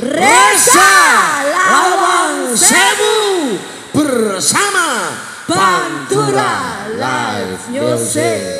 Reza Lawang Sebu bersama Pantura Live Music.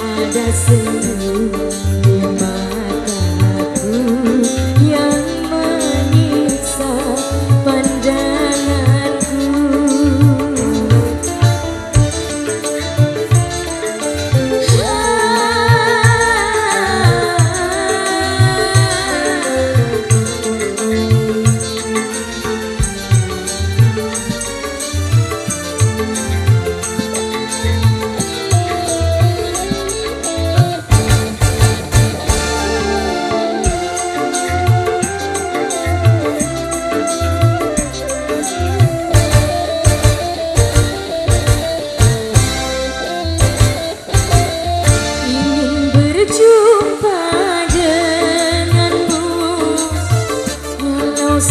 ada senyum.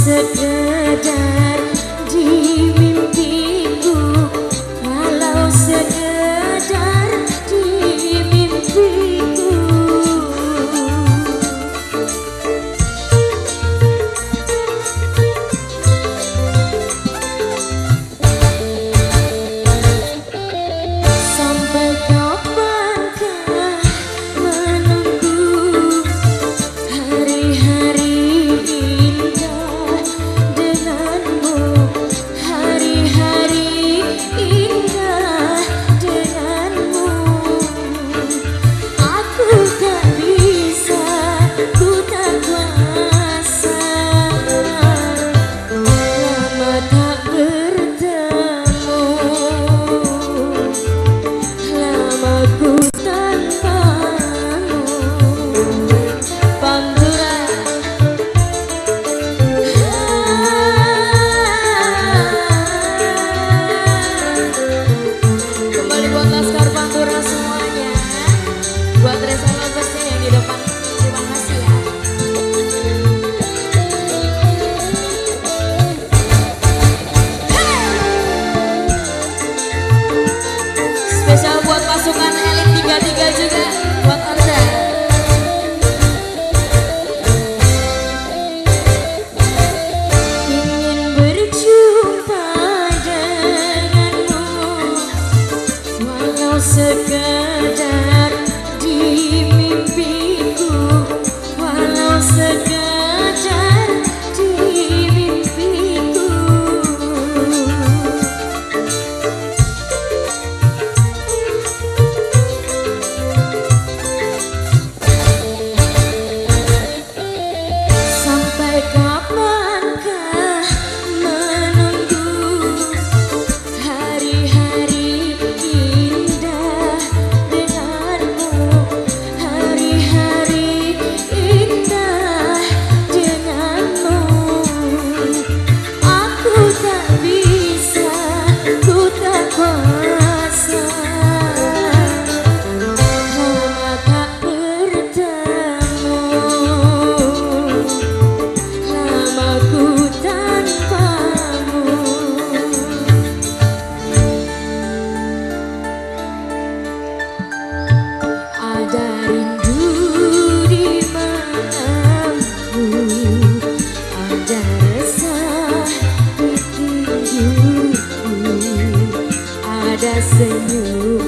sekedar Cuatro son los perseguidos Selamat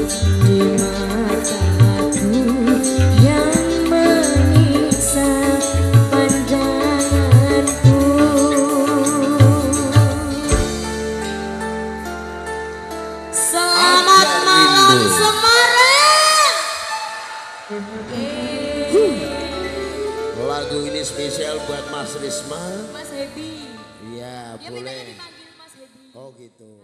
malam Semarang Lagu ini spesial buat Mas Risma. Mas Hebi Iya boleh. Oh gitu.